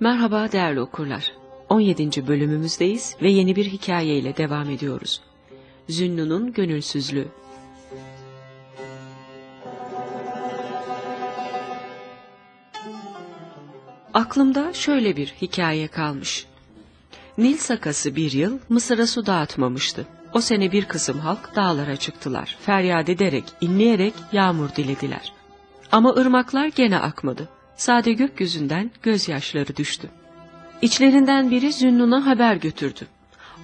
Merhaba değerli okurlar. 17. bölümümüzdeyiz ve yeni bir hikayeyle devam ediyoruz. Zünnun'un gönülsüzlüğü. Aklımda şöyle bir hikaye kalmış. Nil sakası bir yıl Mısır'a su dağıtmamıştı. O sene bir kısım halk dağlara çıktılar. Feryat ederek, inleyerek yağmur dilediler. Ama ırmaklar gene akmadı. Sade gökyüzünden gözyaşları düştü. İçlerinden biri Zünnun'a haber götürdü.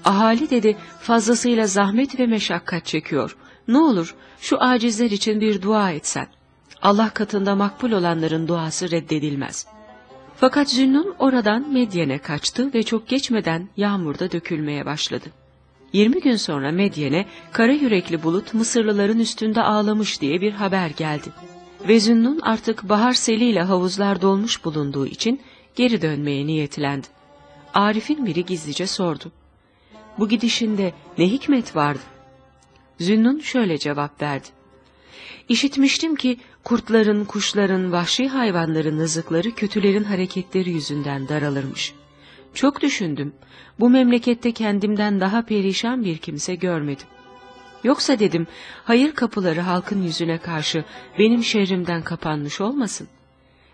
Ahali dedi fazlasıyla zahmet ve meşakkat çekiyor. Ne olur şu acizler için bir dua etsen. Allah katında makbul olanların duası reddedilmez. Fakat Zünnun oradan Medyen'e kaçtı ve çok geçmeden yağmurda dökülmeye başladı. Yirmi gün sonra Medyen'e kara yürekli bulut Mısırlıların üstünde ağlamış diye bir haber geldi. Ve Zünnun artık bahar seliyle havuzlar dolmuş bulunduğu için geri dönmeye niyetlendi. Arif'in biri gizlice sordu. Bu gidişinde ne hikmet vardı? Zünnun şöyle cevap verdi. İşitmiştim ki kurtların, kuşların, vahşi hayvanların rızıkları kötülerin hareketleri yüzünden daralırmış. Çok düşündüm. Bu memlekette kendimden daha perişan bir kimse görmedim. Yoksa dedim, hayır kapıları halkın yüzüne karşı benim şehrimden kapanmış olmasın.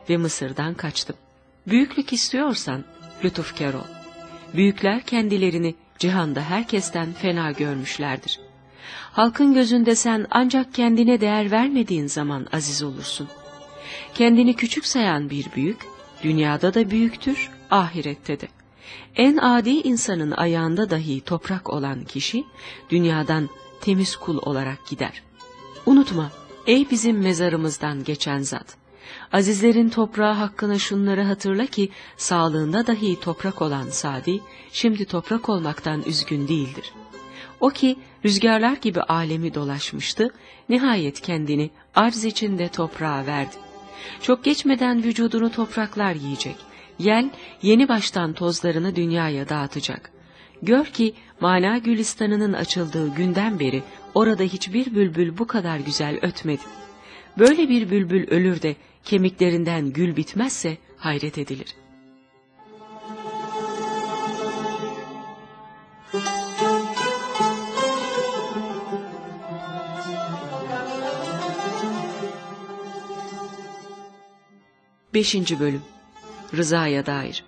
Ve Mısır'dan kaçtım. Büyüklük istiyorsan lütufkar ol. Büyükler kendilerini cihanda herkesten fena görmüşlerdir. Halkın gözünde sen ancak kendine değer vermediğin zaman aziz olursun. Kendini küçük sayan bir büyük, dünyada da büyüktür, ahirette de. En adi insanın ayağında dahi toprak olan kişi, dünyadan temiz kul olarak gider. Unutma, ey bizim mezarımızdan geçen zat. Azizlerin toprağı hakkında şunları hatırla ki, sağlığında dahi toprak olan Sadi, şimdi toprak olmaktan üzgün değildir. O ki, rüzgarlar gibi alemi dolaşmıştı, nihayet kendini arz içinde toprağa verdi. Çok geçmeden vücudunu topraklar yiyecek. Yel, yeni baştan tozlarını dünyaya dağıtacak. Gör ki, mana gülistanının açıldığı günden beri orada hiçbir bülbül bu kadar güzel ötmedi. Böyle bir bülbül ölür de kemiklerinden gül bitmezse hayret edilir. Beşinci Bölüm Rıza'ya dair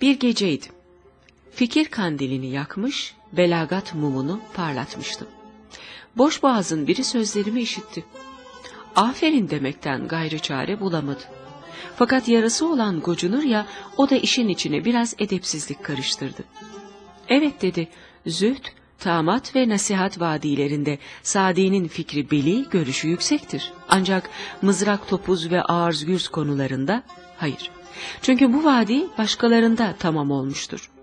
Bir geceydi. Fikir kandilini yakmış, belagat mumunu parlatmıştım. Boş boğazın biri sözlerimi işitti. Aferin demekten gayrı çare bulamadı. Fakat yarası olan gocunur ya, o da işin içine biraz edepsizlik karıştırdı. Evet dedi, züht, tamat ve nasihat vadilerinde Sadi'nin fikri beli, görüşü yüksektir. Ancak mızrak, topuz ve ağır gürz konularında hayır. Çünkü bu vadi başkalarında tamam olmuştur.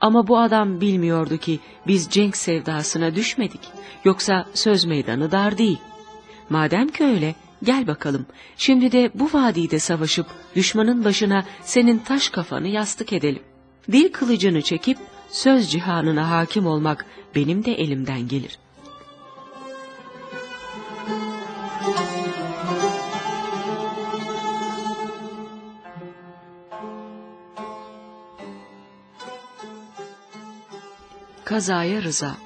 Ama bu adam bilmiyordu ki biz cenk sevdasına düşmedik. Yoksa söz meydanı dar değil. Madem ki öyle gel bakalım. Şimdi de bu vadide savaşıp düşmanın başına senin taş kafanı yastık edelim. Dil kılıcını çekip söz cihanına hakim olmak benim de elimden gelir. Kazaya rıza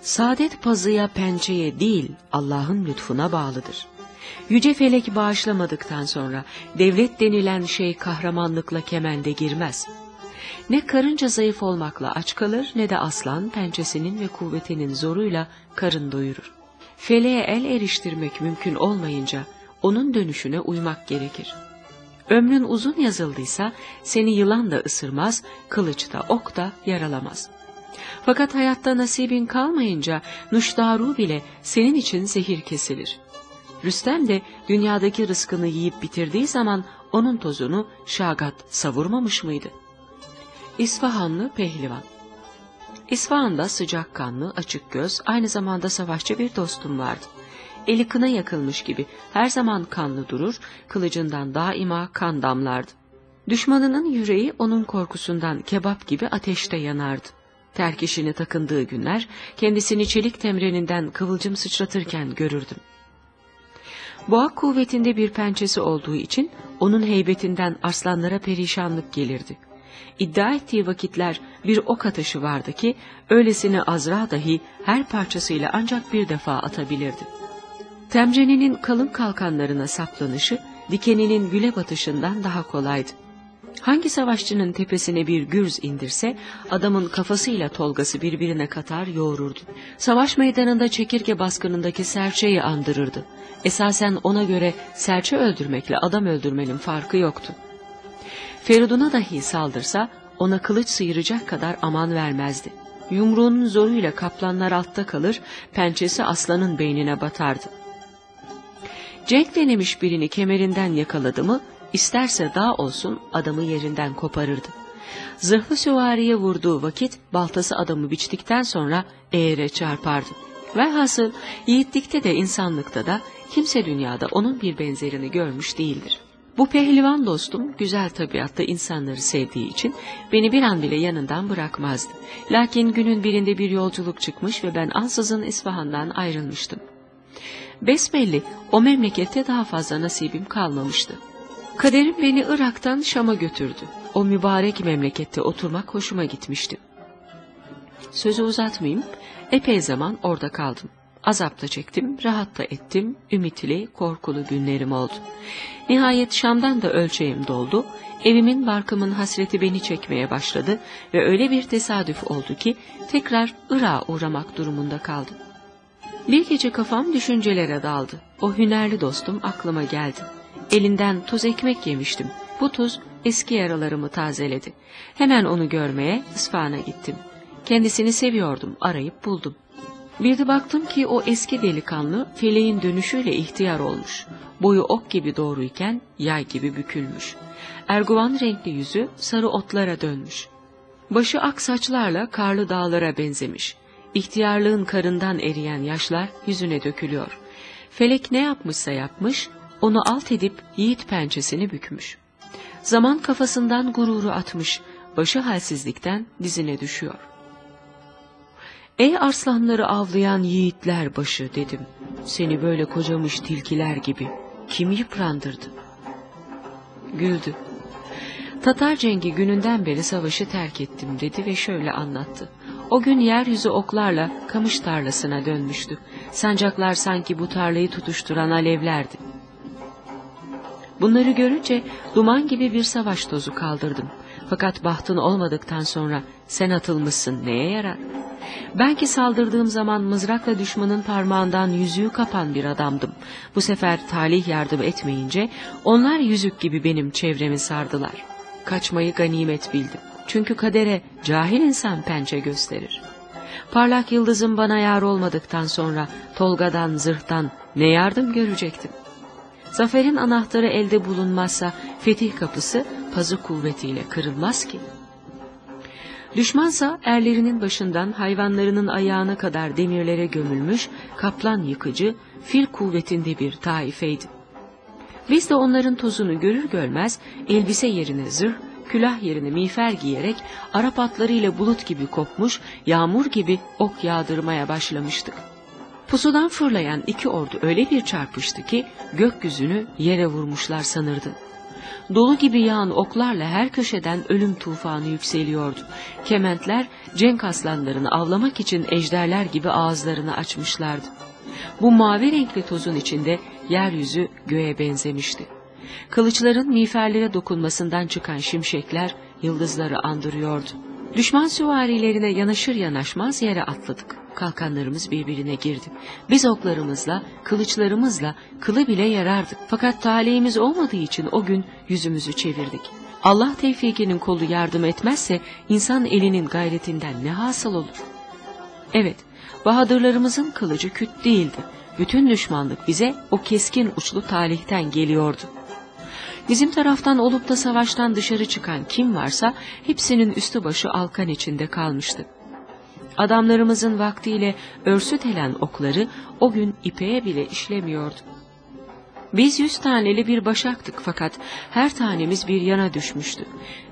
Saadet pazıya pençeye değil Allah'ın lütfuna bağlıdır. Yüce felek bağışlamadıktan sonra devlet denilen şey kahramanlıkla kemende girmez. Ne karınca zayıf olmakla aç kalır ne de aslan pençesinin ve kuvvetinin zoruyla karın doyurur. Feleğe el eriştirmek mümkün olmayınca onun dönüşüne uymak gerekir. Ömrün uzun yazıldıysa seni yılan da ısırmaz, kılıç da ok da yaralamaz.'' Fakat hayatta nasibin kalmayınca Nuşdaru bile senin için zehir kesilir. Rüstem de dünyadaki rızkını yiyip bitirdiği zaman onun tozunu Şagat savurmamış mıydı? İsfahanlı Pehlivan İsfahan'da sıcakkanlı, açık göz, aynı zamanda savaşçı bir dostum vardı. Eli kına yakılmış gibi her zaman kanlı durur, kılıcından daima kan damlardı. Düşmanının yüreği onun korkusundan kebap gibi ateşte yanardı. Terk işini takındığı günler kendisini çelik temreninden kıvılcım sıçratırken görürdüm. Boğa kuvvetinde bir pençesi olduğu için onun heybetinden arslanlara perişanlık gelirdi. İddia ettiği vakitler bir ok atışı vardı ki öylesine azra dahi her parçasıyla ancak bir defa atabilirdi. Temcenenin kalın kalkanlarına saplanışı dikeninin güle batışından daha kolaydı. Hangi savaşçının tepesine bir gürz indirse adamın kafasıyla tolgası birbirine katar yoğururdu. Savaş meydanında çekirge baskınındaki serçeyi andırırdı. Esasen ona göre serçe öldürmekle adam öldürmenin farkı yoktu. Feridun'a dahi saldırsa ona kılıç sıyıracak kadar aman vermezdi. Yumruğunun zoruyla kaplanlar altta kalır, pençesi aslanın beynine batardı. Cenk denemiş birini kemerinden yakaladı mı, isterse dağ olsun adamı yerinden koparırdı. Zırhlı süvariye vurduğu vakit baltası adamı biçtikten sonra eğere çarpardı. Velhasıl yiğitlikte de insanlıkta da kimse dünyada onun bir benzerini görmüş değildir. Bu pehlivan dostum güzel tabiatta insanları sevdiği için beni bir an bile yanından bırakmazdı. Lakin günün birinde bir yolculuk çıkmış ve ben ansızın İsfahan'dan ayrılmıştım. Besbelli o memlekette daha fazla nasibim kalmamıştı. Kaderim beni Irak'tan Şam'a götürdü. O mübarek memlekette oturmak hoşuma gitmişti. Sözü uzatmayayım, epey zaman orada kaldım. Azap da çektim, rahat da ettim, ümitli, korkulu günlerim oldu. Nihayet Şam'dan da ölçeğim doldu, evimin barkımın hasreti beni çekmeye başladı ve öyle bir tesadüf oldu ki tekrar Irak'a uğramak durumunda kaldım. Bir gece kafam düşüncelere daldı. O hünerli dostum aklıma geldi. Elinden tuz ekmek yemiştim. Bu tuz eski yaralarımı tazeledi. Hemen onu görmeye İsfahan'a gittim. Kendisini seviyordum, arayıp buldum. Bir de baktım ki o eski delikanlı feleğin dönüşüyle ihtiyar olmuş. Boyu ok gibi doğruyken yay gibi bükülmüş. Erguvan renkli yüzü sarı otlara dönmüş. Başı ak saçlarla karlı dağlara benzemiş. İhtiyarlığın karından eriyen yaşlar yüzüne dökülüyor. Felek ne yapmışsa yapmış, onu alt edip yiğit pençesini bükmüş. Zaman kafasından gururu atmış, başı halsizlikten dizine düşüyor. Ey arslanları avlayan yiğitler başı dedim. Seni böyle kocamış tilkiler gibi kim yıprandırdı? Güldü. Tatar cengi gününden beri savaşı terk ettim dedi ve şöyle anlattı. O gün yeryüzü oklarla kamış tarlasına dönmüştü. Sancaklar sanki bu tarlayı tutuşturan alevlerdi. Bunları görünce duman gibi bir savaş tozu kaldırdım. Fakat bahtın olmadıktan sonra sen atılmışsın neye yarar? Ben ki saldırdığım zaman mızrakla düşmanın parmağından yüzüğü kapan bir adamdım. Bu sefer talih yardım etmeyince onlar yüzük gibi benim çevremi sardılar. Kaçmayı ganimet bildim. Çünkü kadere cahil insan pençe gösterir. Parlak yıldızım bana yar olmadıktan sonra Tolga'dan, zırhtan ne yardım görecektim? Zaferin anahtarı elde bulunmazsa fetih kapısı pazı kuvvetiyle kırılmaz ki. Düşmansa erlerinin başından hayvanlarının ayağına kadar demirlere gömülmüş kaplan yıkıcı, fil kuvvetinde bir taifeydi. Biz de onların tozunu görür görmez elbise yerine zırh, külah yerine miğfer giyerek Arap atlarıyla bulut gibi kopmuş, yağmur gibi ok yağdırmaya başlamıştık. Pusudan fırlayan iki ordu öyle bir çarpıştı ki gökyüzünü yere vurmuşlar sanırdı. Dolu gibi yağan oklarla her köşeden ölüm tufanı yükseliyordu. Kementler cenk aslanlarını avlamak için ejderler gibi ağızlarını açmışlardı. Bu mavi renkli tozun içinde yeryüzü göğe benzemişti. Kılıçların miğferlere dokunmasından çıkan şimşekler yıldızları andırıyordu. Düşman süvarilerine yanaşır yanaşmaz yere atladık. Kalkanlarımız birbirine girdi. Biz oklarımızla, kılıçlarımızla kılı bile yarardık. Fakat talihimiz olmadığı için o gün yüzümüzü çevirdik. Allah tevfikinin kolu yardım etmezse insan elinin gayretinden ne hasıl olur? Evet, bahadırlarımızın kılıcı küt değildi. Bütün düşmanlık bize o keskin uçlu talihten geliyordu. Bizim taraftan olup da savaştan dışarı çıkan kim varsa hepsinin üstü başı alkan içinde kalmıştı. Adamlarımızın vaktiyle örsü telen okları o gün ipeğe bile işlemiyordu. Biz yüz taneli bir başaktık fakat her tanemiz bir yana düşmüştü.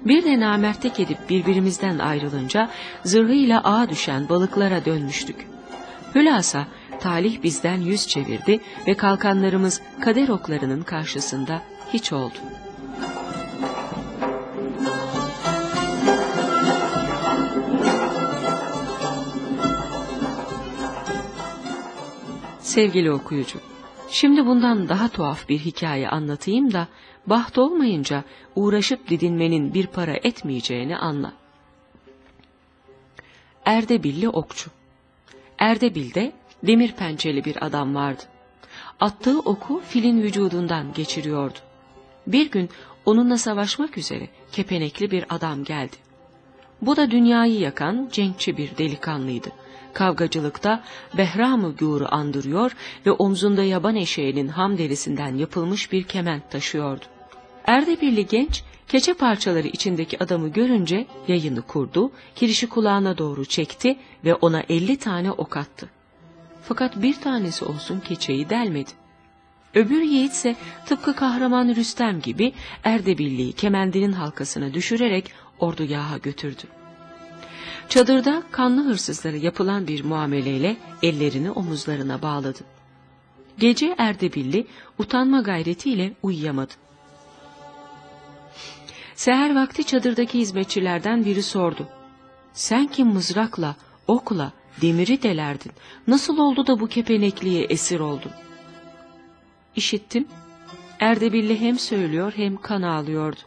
Bir de namertek edip birbirimizden ayrılınca zırhıyla ağa düşen balıklara dönmüştük. Hülasa talih bizden yüz çevirdi ve kalkanlarımız kader oklarının karşısında hiç oldu. Sevgili okuyucu, şimdi bundan daha tuhaf bir hikaye anlatayım da baht olmayınca uğraşıp didinmenin bir para etmeyeceğini anla. Erdebilli okçu. Erdebil'de demir pençeli bir adam vardı. Attığı oku filin vücudundan geçiriyordu. Bir gün onunla savaşmak üzere kepenekli bir adam geldi. Bu da dünyayı yakan cenkçi bir delikanlıydı. Kavgacılıkta Behram-ı Gûr'u andırıyor ve omzunda yaban eşeğinin ham derisinden yapılmış bir kement taşıyordu. Erdebirli genç keçe parçaları içindeki adamı görünce yayını kurdu, kirişi kulağına doğru çekti ve ona elli tane ok attı. Fakat bir tanesi olsun keçeyi delmedi. Öbür yiğit ise tıpkı kahraman Rüstem gibi Erdebilli'yi kemendinin halkasına düşürerek ordugaha götürdü. Çadırda kanlı hırsızlara yapılan bir muameleyle ellerini omuzlarına bağladı. Gece Erdebilli utanma gayretiyle uyuyamadı. Seher vakti çadırdaki hizmetçilerden biri sordu. Sen kim mızrakla, okla, demiri delerdin? Nasıl oldu da bu kepenekliğe esir oldun? İşittim. Erdebilli hem söylüyor hem kan ağlıyordu.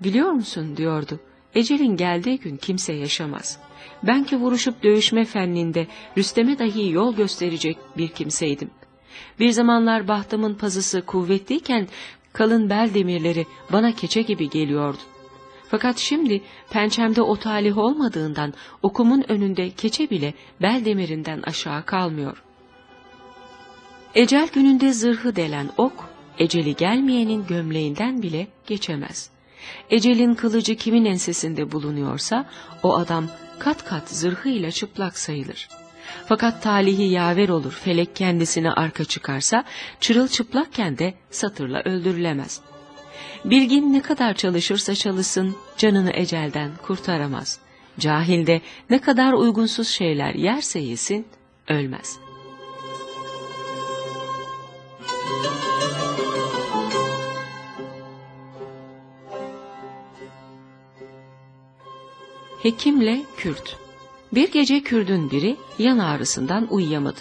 Biliyor musun diyordu. Ecelin geldiği gün kimse yaşamaz. Ben ki vuruşup dövüşme fenninde Rüstem'e dahi yol gösterecek bir kimseydim. Bir zamanlar bahtımın pazısı kuvvetliyken kalın bel demirleri bana keçe gibi geliyordu. Fakat şimdi pençemde o talih olmadığından okumun önünde keçe bile bel demirinden aşağı kalmıyor. Ecel gününde zırhı delen ok, eceli gelmeyenin gömleğinden bile geçemez. Ecelin kılıcı kimin ensesinde bulunuyorsa o adam kat kat zırhıyla çıplak sayılır. Fakat talihi yaver olur, felek kendisine arka çıkarsa, çırılçıplakken de satırla öldürülemez. Bilgin ne kadar çalışırsa çalışsın, canını ecelden kurtaramaz. Cahil de ne kadar uygunsuz şeyler yerse yesin, ölmez. Hekimle Kürt bir gece Kürdün biri yan ağrısından uyuyamadı.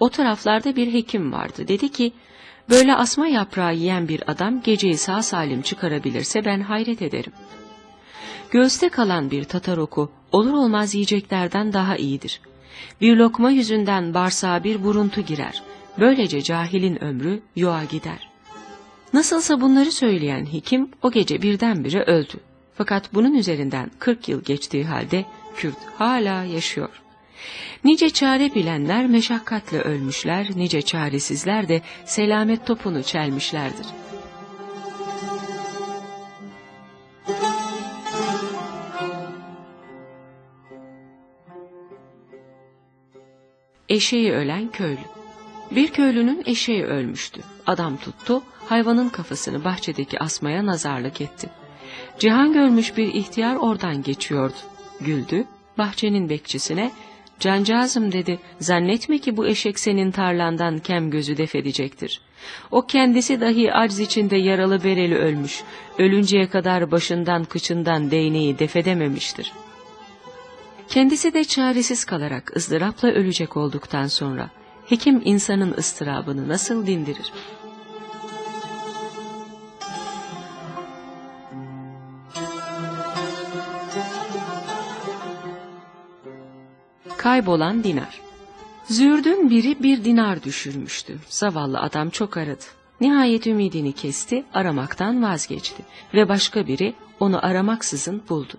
O taraflarda bir hekim vardı. Dedi ki, böyle asma yaprağı yiyen bir adam geceyi sağ salim çıkarabilirse ben hayret ederim. Göğüste kalan bir Tatar oku olur olmaz yiyeceklerden daha iyidir. Bir lokma yüzünden bağırsağa bir buruntu girer. Böylece cahilin ömrü yoğa gider. Nasılsa bunları söyleyen hekim o gece birdenbire öldü. Fakat bunun üzerinden 40 yıl geçtiği halde Kürt hala yaşıyor. Nice çare bilenler meşakkatle ölmüşler, nice çaresizler de selamet topunu çelmişlerdir. Eşeği ölen köylü Bir köylünün eşeği ölmüştü. Adam tuttu, hayvanın kafasını bahçedeki asmaya nazarlık etti. Cihan görmüş bir ihtiyar oradan geçiyordu güldü, bahçenin bekçisine, cancağızım dedi, zannetme ki bu eşek senin tarlandan kem gözü def edecektir. O kendisi dahi acz içinde yaralı bereli ölmüş, ölünceye kadar başından kıçından değneği defedememiştir. Kendisi de çaresiz kalarak ızdırapla ölecek olduktan sonra, hekim insanın ıstırabını nasıl dindirir? Kaybolan dinar. Zürdün biri bir dinar düşürmüştü. Zavallı adam çok aradı. Nihayet ümidini kesti, aramaktan vazgeçti ve başka biri onu aramaksızın buldu.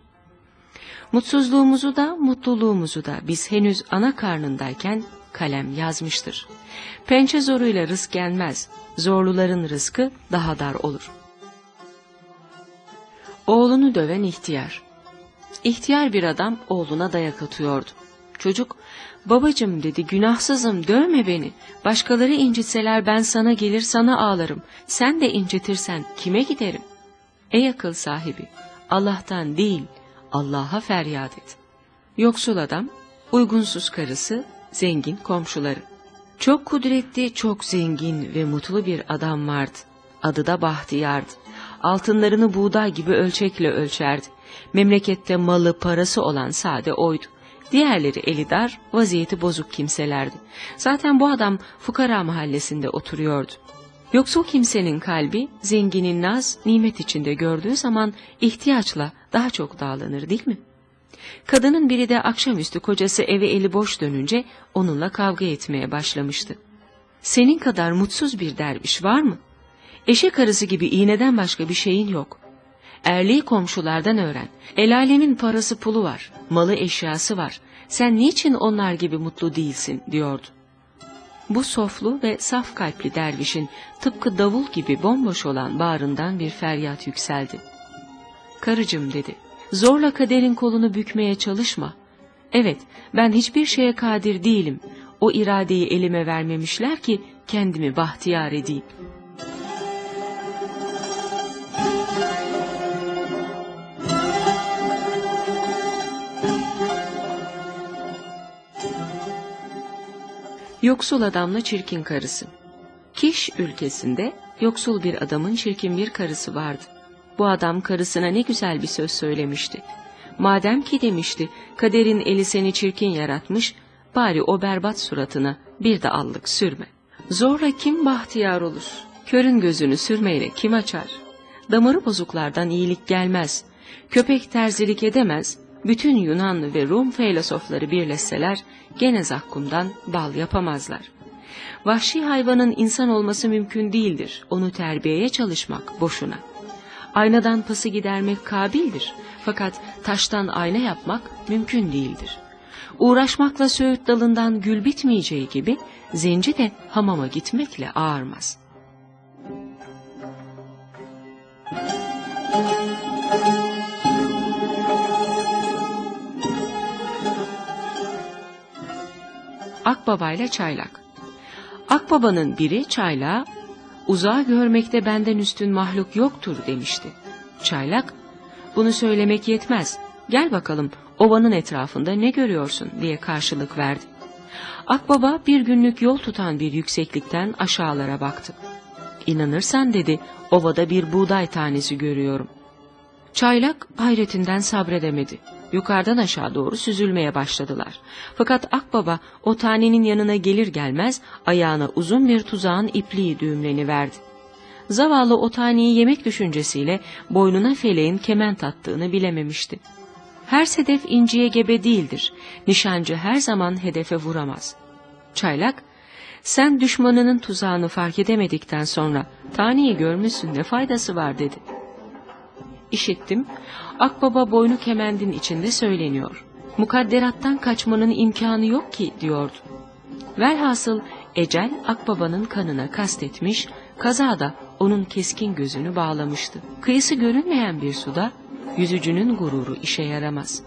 Mutsuzluğumuzu da mutluluğumuzu da biz henüz ana karnındayken kalem yazmıştır. Pençe zoruyla rızk gelmez, zorluların rızkı daha dar olur. Oğlunu döven ihtiyar. İhtiyar bir adam oğluna dayak atıyordu. Çocuk, babacım dedi günahsızım dövme beni. Başkaları incitseler ben sana gelir sana ağlarım. Sen de incitirsen kime giderim? Ey akıl sahibi, Allah'tan değil Allah'a feryat et. Yoksul adam, uygunsuz karısı, zengin komşuları. Çok kudretli, çok zengin ve mutlu bir adam vardı. Adı da Bahtiyar'dı. Altınlarını buğday gibi ölçekle ölçerdi. Memlekette malı, parası olan sade oydu. Diğerleri eli dar, vaziyeti bozuk kimselerdi. Zaten bu adam fukara mahallesinde oturuyordu. Yoksul kimsenin kalbi, zenginin naz, nimet içinde gördüğü zaman ihtiyaçla daha çok dağlanır değil mi? Kadının biri de akşamüstü kocası eve eli boş dönünce onunla kavga etmeye başlamıştı. Senin kadar mutsuz bir derviş var mı? Eşek arısı gibi iğneden başka bir şeyin yok. Erliği komşulardan öğren. El alemin parası pulu var, malı eşyası var. Sen niçin onlar gibi mutlu değilsin diyordu. Bu soflu ve saf kalpli dervişin tıpkı davul gibi bomboş olan bağrından bir feryat yükseldi. Karıcım dedi, zorla kaderin kolunu bükmeye çalışma. Evet, ben hiçbir şeye kadir değilim. O iradeyi elime vermemişler ki kendimi bahtiyar edeyim. Yoksul adamla çirkin karısı. Kiş ülkesinde yoksul bir adamın çirkin bir karısı vardı. Bu adam karısına ne güzel bir söz söylemişti. Madem ki demişti, kaderin eli seni çirkin yaratmış, bari o berbat suratına bir de allık sürme. Zorla kim bahtiyar olur? Körün gözünü sürmeyle kim açar? Damarı bozuklardan iyilik gelmez. Köpek terzilik edemez. Bütün Yunan ve Rum filozofları birleşseler gene zakkumdan bal yapamazlar. Vahşi hayvanın insan olması mümkün değildir. Onu terbiyeye çalışmak boşuna. Aynadan pası gidermek kabildir. Fakat taştan ayna yapmak mümkün değildir. Uğraşmakla söğüt dalından gül bitmeyeceği gibi zenci de hamama gitmekle ağarmaz. Akbaba ile Çaylak Akbaba'nın biri Çaylak'a uzağı görmekte benden üstün mahluk yoktur demişti. Çaylak, bunu söylemek yetmez, gel bakalım ovanın etrafında ne görüyorsun diye karşılık verdi. Akbaba bir günlük yol tutan bir yükseklikten aşağılara baktı. İnanırsan dedi, ovada bir buğday tanesi görüyorum. Çaylak hayretinden sabredemedi. Yukarıdan aşağı doğru süzülmeye başladılar. Fakat Akbaba o tanenin yanına gelir gelmez ayağına uzun bir tuzağın ipliği düğümleniverdi. Zavallı o taneyi yemek düşüncesiyle boynuna feleğin kement attığını bilememişti. Her sedef inciye gebe değildir. Nişancı her zaman hedefe vuramaz. Çaylak, sen düşmanının tuzağını fark edemedikten sonra taneyi görmüşsün ne faydası var dedi. İşittim, Akbaba boynu kemendin içinde söyleniyor. Mukadderattan kaçmanın imkanı yok ki diyordu. Velhasıl ecel Akbaba'nın kanına kastetmiş, kazada onun keskin gözünü bağlamıştı. Kıyısı görünmeyen bir suda yüzücünün gururu işe yaramaz.